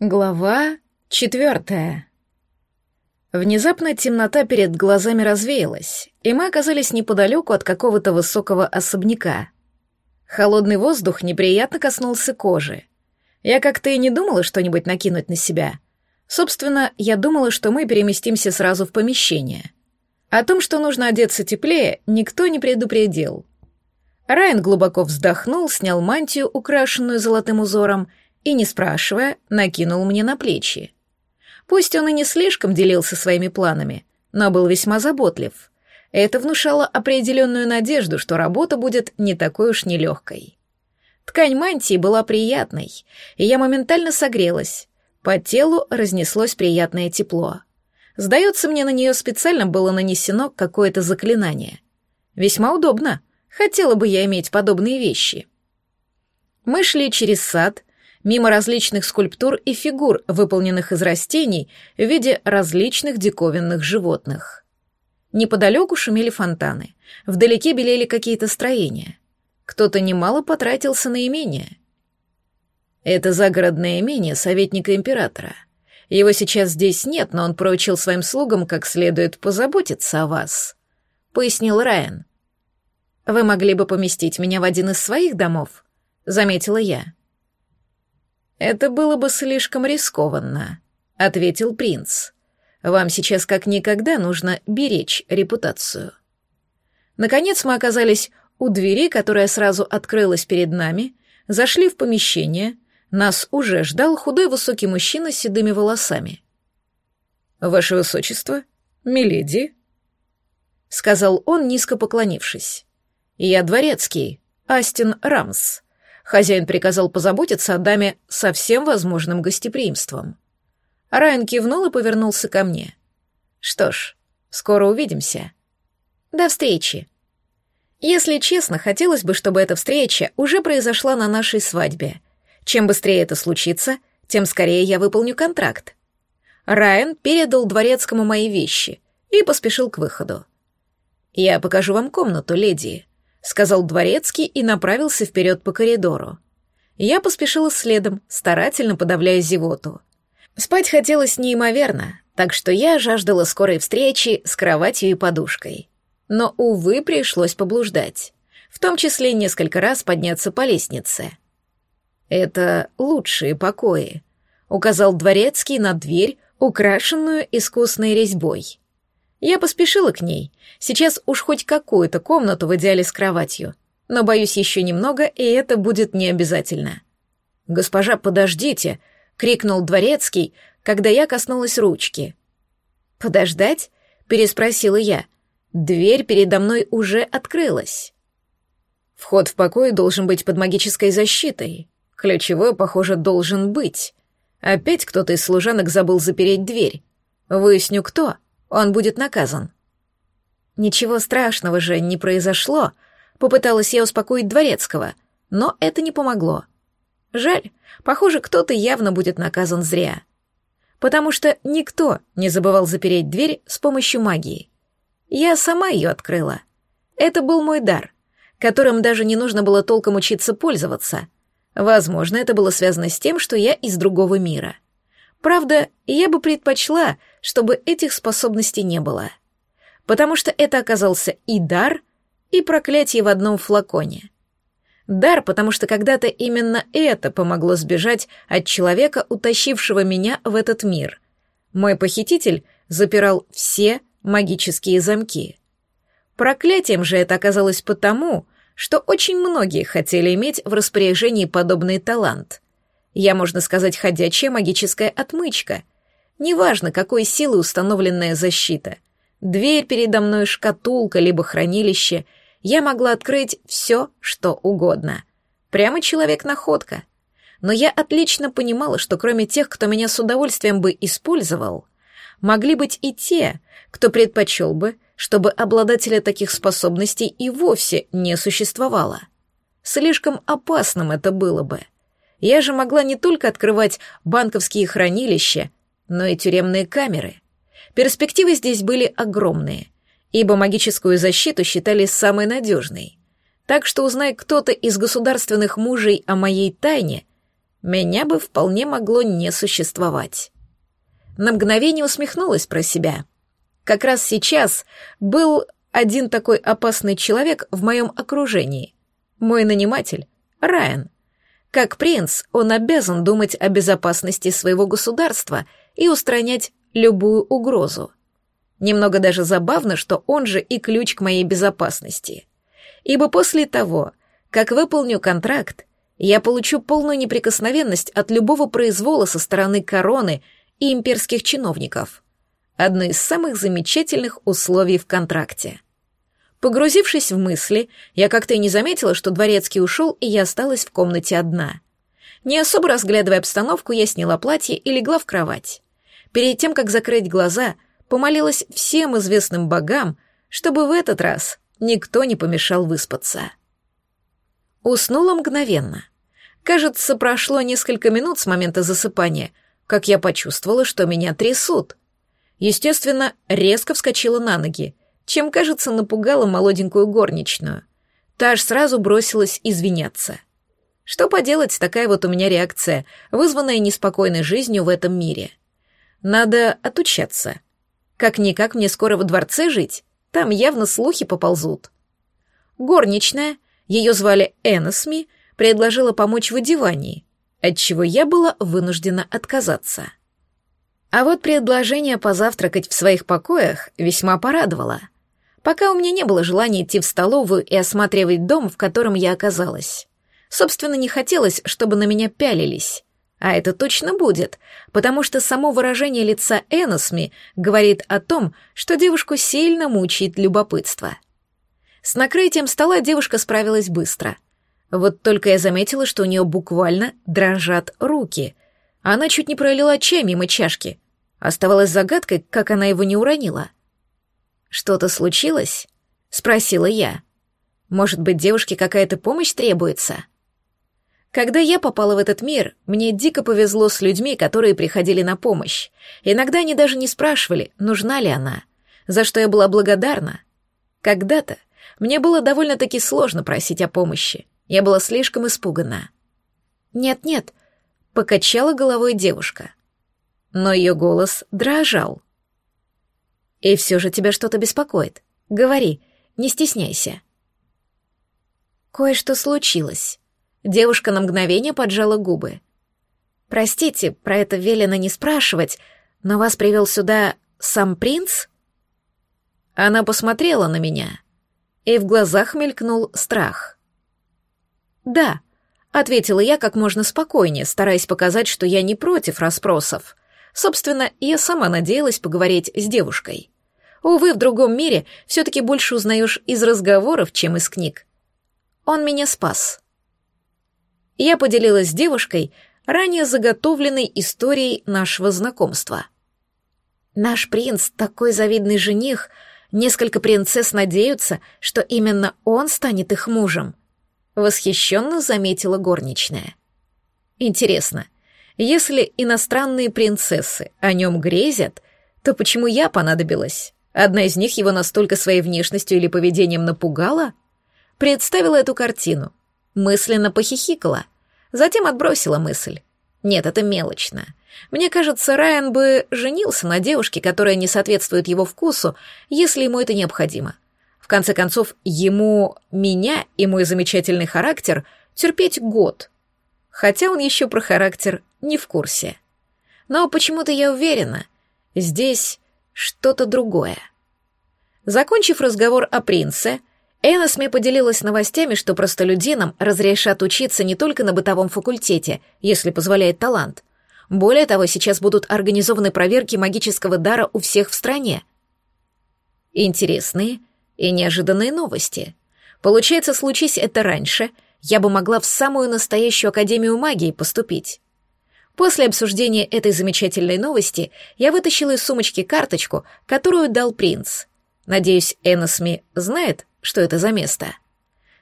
Глава четвертая. Внезапно темнота перед глазами развеялась, и мы оказались неподалеку от какого-то высокого особняка. Холодный воздух неприятно коснулся кожи. Я как-то и не думала что-нибудь накинуть на себя. Собственно, я думала, что мы переместимся сразу в помещение. О том, что нужно одеться теплее, никто не предупредил. Райан глубоко вздохнул, снял мантию, украшенную золотым узором, и, не спрашивая, накинул мне на плечи. Пусть он и не слишком делился своими планами, но был весьма заботлив. Это внушало определенную надежду, что работа будет не такой уж нелегкой. Ткань мантии была приятной, и я моментально согрелась. По телу разнеслось приятное тепло. Сдается мне, на нее специально было нанесено какое-то заклинание. Весьма удобно. Хотела бы я иметь подобные вещи. Мы шли через сад, мимо различных скульптур и фигур, выполненных из растений в виде различных диковинных животных. Неподалеку шумели фонтаны, вдалеке белели какие-то строения. Кто-то немало потратился на имение. Это загородное имение советника императора. Его сейчас здесь нет, но он поручил своим слугам как следует позаботиться о вас, — пояснил Райан. «Вы могли бы поместить меня в один из своих домов», — заметила я. «Это было бы слишком рискованно», — ответил принц. «Вам сейчас как никогда нужно беречь репутацию». Наконец мы оказались у двери, которая сразу открылась перед нами, зашли в помещение, нас уже ждал худой высокий мужчина с седыми волосами. «Ваше высочество, миледи», — сказал он, низко поклонившись. «Я дворецкий, Астин Рамс. Хозяин приказал позаботиться о даме со всем возможным гостеприимством. Райан кивнул и повернулся ко мне. «Что ж, скоро увидимся. До встречи». Если честно, хотелось бы, чтобы эта встреча уже произошла на нашей свадьбе. Чем быстрее это случится, тем скорее я выполню контракт. Райан передал дворецкому мои вещи и поспешил к выходу. «Я покажу вам комнату, леди», — сказал дворецкий и направился вперед по коридору. Я поспешила следом, старательно подавляя зевоту. Спать хотелось неимоверно, так что я жаждала скорой встречи с кроватью и подушкой. Но, увы, пришлось поблуждать. В том числе несколько раз подняться по лестнице. «Это лучшие покои», — указал дворецкий на дверь, украшенную искусной резьбой. Я поспешила к ней. Сейчас уж хоть какую-то комнату в идеале с кроватью. Но боюсь еще немного, и это будет не обязательно. «Госпожа, подождите!» — крикнул дворецкий, когда я коснулась ручки. «Подождать?» — переспросила я. Дверь передо мной уже открылась. Вход в покой должен быть под магической защитой. Ключевой, похоже, должен быть. Опять кто-то из служанок забыл запереть дверь. Выясню, кто он будет наказан. Ничего страшного же не произошло, попыталась я успокоить дворецкого, но это не помогло. Жаль, похоже, кто-то явно будет наказан зря. Потому что никто не забывал запереть дверь с помощью магии. Я сама ее открыла. Это был мой дар, которым даже не нужно было толком учиться пользоваться. Возможно, это было связано с тем, что я из другого мира — Правда, я бы предпочла, чтобы этих способностей не было. Потому что это оказался и дар, и проклятие в одном флаконе. Дар, потому что когда-то именно это помогло сбежать от человека, утащившего меня в этот мир. Мой похититель запирал все магические замки. Проклятием же это оказалось потому, что очень многие хотели иметь в распоряжении подобный талант — я, можно сказать, ходячая магическая отмычка. Неважно, какой силы установленная защита. Дверь передо мной, шкатулка, либо хранилище. Я могла открыть все, что угодно. Прямо человек-находка. Но я отлично понимала, что кроме тех, кто меня с удовольствием бы использовал, могли быть и те, кто предпочел бы, чтобы обладателя таких способностей и вовсе не существовало. Слишком опасным это было бы — я же могла не только открывать банковские хранилища, но и тюремные камеры. Перспективы здесь были огромные, ибо магическую защиту считали самой надежной. Так что узнай кто-то из государственных мужей о моей тайне, меня бы вполне могло не существовать. На мгновение усмехнулась про себя. Как раз сейчас был один такой опасный человек в моем окружении. Мой наниматель, Райан. Как принц, он обязан думать о безопасности своего государства и устранять любую угрозу. Немного даже забавно, что он же и ключ к моей безопасности. Ибо после того, как выполню контракт, я получу полную неприкосновенность от любого произвола со стороны короны и имперских чиновников. Одно из самых замечательных условий в контракте. Погрузившись в мысли, я как-то и не заметила, что дворецкий ушел, и я осталась в комнате одна. Не особо разглядывая обстановку, я сняла платье и легла в кровать. Перед тем, как закрыть глаза, помолилась всем известным богам, чтобы в этот раз никто не помешал выспаться. Уснула мгновенно. Кажется, прошло несколько минут с момента засыпания, как я почувствовала, что меня трясут. Естественно, резко вскочила на ноги, чем, кажется, напугала молоденькую горничную. Та аж сразу бросилась извиняться. Что поделать, такая вот у меня реакция, вызванная неспокойной жизнью в этом мире. Надо отучаться. Как-никак мне скоро во дворце жить, там явно слухи поползут. Горничная, ее звали Эносми, предложила помочь в одевании, отчего я была вынуждена отказаться. А вот предложение позавтракать в своих покоях весьма порадовало — пока у меня не было желания идти в столовую и осматривать дом, в котором я оказалась. Собственно, не хотелось, чтобы на меня пялились. А это точно будет, потому что само выражение лица Эносми говорит о том, что девушку сильно мучает любопытство. С накрытием стола девушка справилась быстро. Вот только я заметила, что у нее буквально дрожат руки. Она чуть не пролила чай мимо чашки. Оставалась загадкой, как она его не уронила. «Что-то случилось?» — спросила я. «Может быть, девушке какая-то помощь требуется?» Когда я попала в этот мир, мне дико повезло с людьми, которые приходили на помощь. Иногда они даже не спрашивали, нужна ли она, за что я была благодарна. Когда-то мне было довольно-таки сложно просить о помощи. Я была слишком испугана. «Нет-нет», — покачала головой девушка. Но ее голос дрожал. И все же тебя что-то беспокоит. Говори, не стесняйся. Кое-что случилось. Девушка на мгновение поджала губы. Простите, про это велено не спрашивать, но вас привел сюда сам принц? Она посмотрела на меня, и в глазах мелькнул страх. Да, ответила я как можно спокойнее, стараясь показать, что я не против расспросов. Собственно, я сама надеялась поговорить с девушкой. Увы, в другом мире все-таки больше узнаешь из разговоров, чем из книг. Он меня спас. Я поделилась с девушкой ранее заготовленной историей нашего знакомства. Наш принц такой завидный жених, несколько принцесс надеются, что именно он станет их мужем. Восхищенно заметила горничная. Интересно, — если иностранные принцессы о нем грезят, то почему я понадобилась? Одна из них его настолько своей внешностью или поведением напугала? Представила эту картину, мысленно похихикала, затем отбросила мысль. Нет, это мелочно. Мне кажется, Райан бы женился на девушке, которая не соответствует его вкусу, если ему это необходимо. В конце концов, ему меня и мой замечательный характер терпеть год. Хотя он еще про характер не в курсе. Но почему-то я уверена, здесь что-то другое. Закончив разговор о принце, Эносме поделилась новостями, что простолюдинам разрешат учиться не только на бытовом факультете, если позволяет талант. Более того, сейчас будут организованы проверки магического дара у всех в стране. Интересные и неожиданные новости. Получается, случись это раньше, я бы могла в самую настоящую Академию магии поступить. После обсуждения этой замечательной новости я вытащила из сумочки карточку, которую дал принц. Надеюсь, Эносми знает, что это за место.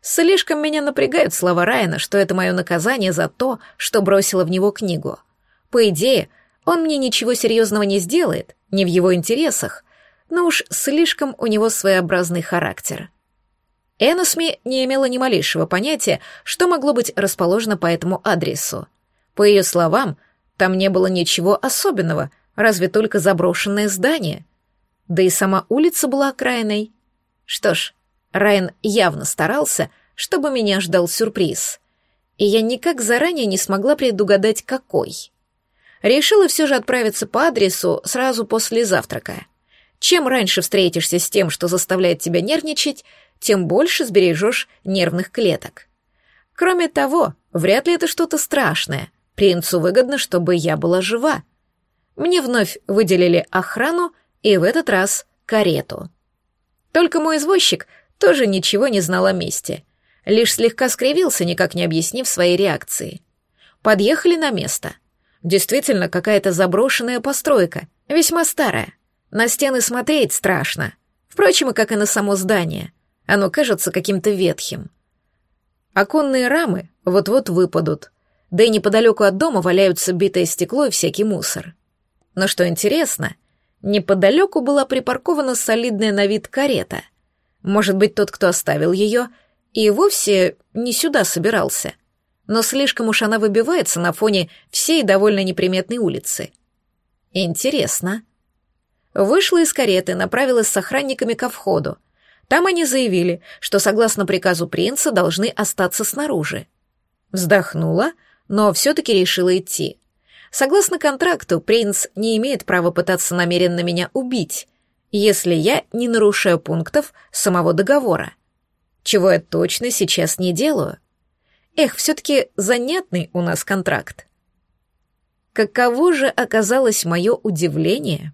Слишком меня напрягают слова Райана, что это мое наказание за то, что бросила в него книгу. По идее, он мне ничего серьезного не сделает, не в его интересах, но уж слишком у него своеобразный характер. Эносми не имела ни малейшего понятия, что могло быть расположено по этому адресу. По ее словам, там не было ничего особенного, разве только заброшенное здание. Да и сама улица была окраиной. Что ж, Райан явно старался, чтобы меня ждал сюрприз. И я никак заранее не смогла предугадать, какой. Решила все же отправиться по адресу сразу после завтрака. Чем раньше встретишься с тем, что заставляет тебя нервничать, тем больше сбережешь нервных клеток. Кроме того, вряд ли это что-то страшное. Принцу выгодно, чтобы я была жива. Мне вновь выделили охрану и в этот раз карету. Только мой извозчик тоже ничего не знал о месте. Лишь слегка скривился, никак не объяснив своей реакции. Подъехали на место. Действительно, какая-то заброшенная постройка, весьма старая. На стены смотреть страшно. Впрочем, и как и на само здание. Оно кажется каким-то ветхим. Оконные рамы вот-вот выпадут, да и неподалеку от дома валяются битое стекло и всякий мусор. Но что интересно, неподалеку была припаркована солидная на вид карета. Может быть, тот, кто оставил ее, и вовсе не сюда собирался. Но слишком уж она выбивается на фоне всей довольно неприметной улицы. Интересно. Вышла из кареты, направилась с охранниками ко входу, там они заявили, что согласно приказу принца должны остаться снаружи. Вздохнула, но все-таки решила идти. Согласно контракту, принц не имеет права пытаться намеренно меня убить, если я не нарушаю пунктов самого договора. Чего я точно сейчас не делаю. Эх, все-таки занятный у нас контракт. Каково же оказалось мое удивление,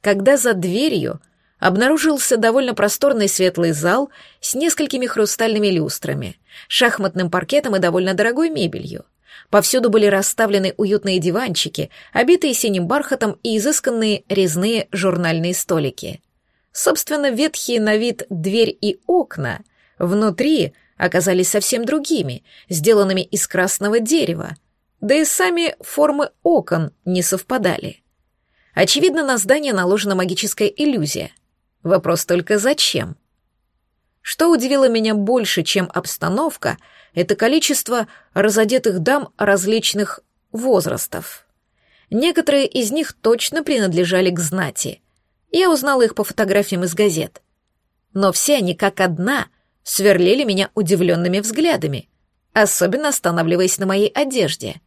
когда за дверью обнаружился довольно просторный светлый зал с несколькими хрустальными люстрами, шахматным паркетом и довольно дорогой мебелью. Повсюду были расставлены уютные диванчики, обитые синим бархатом и изысканные резные журнальные столики. Собственно, ветхие на вид дверь и окна внутри оказались совсем другими, сделанными из красного дерева, да и сами формы окон не совпадали. Очевидно, на здание наложена магическая иллюзия — Вопрос только зачем? Что удивило меня больше, чем обстановка, это количество разодетых дам различных возрастов. Некоторые из них точно принадлежали к знати. Я узнала их по фотографиям из газет. Но все они, как одна, сверлили меня удивленными взглядами, особенно останавливаясь на моей одежде.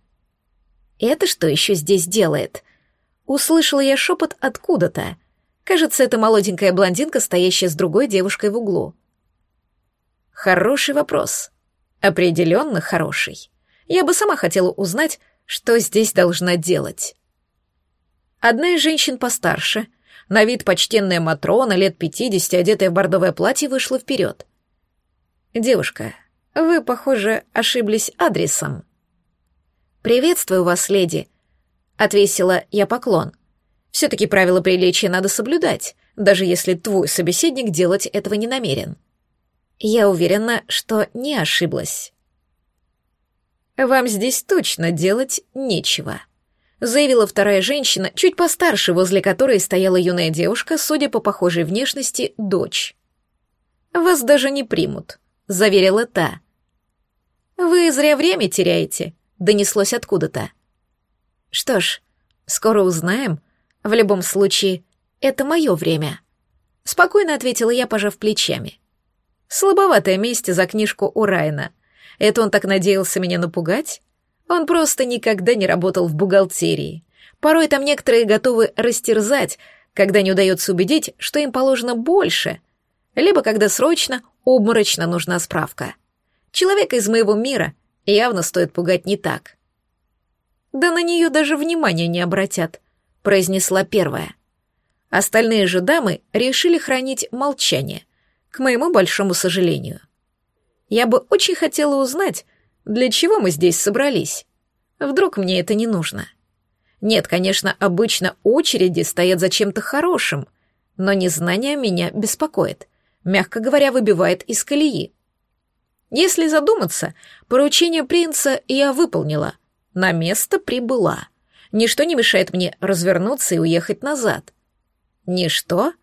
«Это что еще здесь делает?» Услышала я шепот откуда-то — Кажется, это молоденькая блондинка, стоящая с другой девушкой в углу. Хороший вопрос. Определенно хороший. Я бы сама хотела узнать, что здесь должна делать. Одна из женщин постарше, на вид почтенная Матрона, лет пятидесяти, одетая в бордовое платье, вышла вперед. «Девушка, вы, похоже, ошиблись адресом». «Приветствую вас, леди», — отвесила я поклон. Все-таки правила приличия надо соблюдать, даже если твой собеседник делать этого не намерен. Я уверена, что не ошиблась. «Вам здесь точно делать нечего», — заявила вторая женщина, чуть постарше, возле которой стояла юная девушка, судя по похожей внешности, дочь. «Вас даже не примут», — заверила та. «Вы зря время теряете», — донеслось откуда-то. «Что ж, скоро узнаем», — в любом случае, это мое время. Спокойно ответила я, пожав плечами. Слабоватое месте за книжку у Райана. Это он так надеялся меня напугать? Он просто никогда не работал в бухгалтерии. Порой там некоторые готовы растерзать, когда не удается убедить, что им положено больше, либо когда срочно, обморочно нужна справка. Человека из моего мира явно стоит пугать не так. Да на нее даже внимания не обратят —— произнесла первая. Остальные же дамы решили хранить молчание, к моему большому сожалению. Я бы очень хотела узнать, для чего мы здесь собрались. Вдруг мне это не нужно. Нет, конечно, обычно очереди стоят за чем-то хорошим, но незнание меня беспокоит, мягко говоря, выбивает из колеи. Если задуматься, поручение принца я выполнила, на место прибыла. Ничто не мешает мне развернуться и уехать назад. Ничто,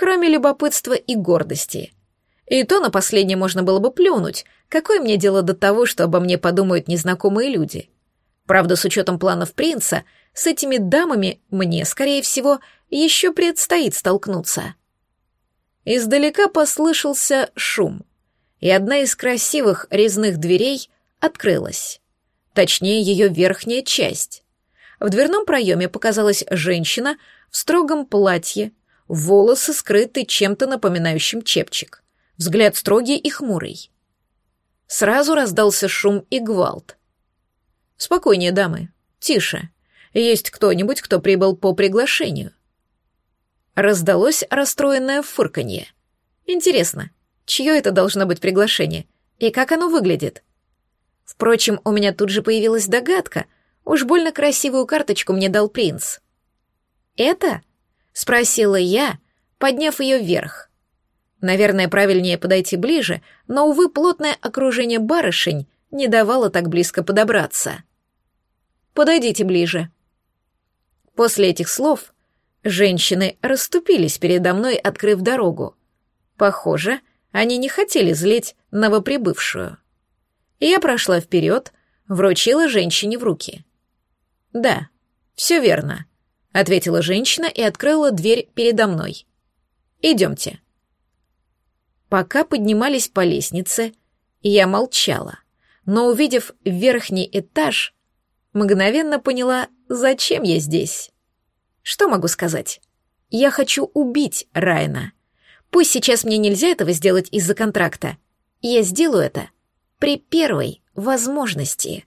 кроме любопытства и гордости. И то на последнее можно было бы плюнуть. Какое мне дело до того, что обо мне подумают незнакомые люди? Правда, с учетом планов принца, с этими дамами мне, скорее всего, еще предстоит столкнуться. Издалека послышался шум, и одна из красивых резных дверей открылась. Точнее, ее верхняя часть. В дверном проеме показалась женщина в строгом платье, волосы скрыты чем-то напоминающим чепчик, взгляд строгий и хмурый. Сразу раздался шум и гвалт. «Спокойнее, дамы, тише. Есть кто-нибудь, кто прибыл по приглашению?» Раздалось расстроенное фырканье. «Интересно, чье это должно быть приглашение? И как оно выглядит?» Впрочем, у меня тут же появилась догадка. Уж больно красивую карточку мне дал принц. «Это?» — спросила я, подняв ее вверх. Наверное, правильнее подойти ближе, но, увы, плотное окружение барышень не давало так близко подобраться. «Подойдите ближе». После этих слов женщины расступились передо мной, открыв дорогу. Похоже, они не хотели злить новоприбывшую. Я прошла вперед, вручила женщине в руки. «Да, все верно», — ответила женщина и открыла дверь передо мной. «Идемте». Пока поднимались по лестнице, я молчала, но, увидев верхний этаж, мгновенно поняла, зачем я здесь. Что могу сказать? Я хочу убить Райна. Пусть сейчас мне нельзя этого сделать из-за контракта. Я сделаю это при первой возможности.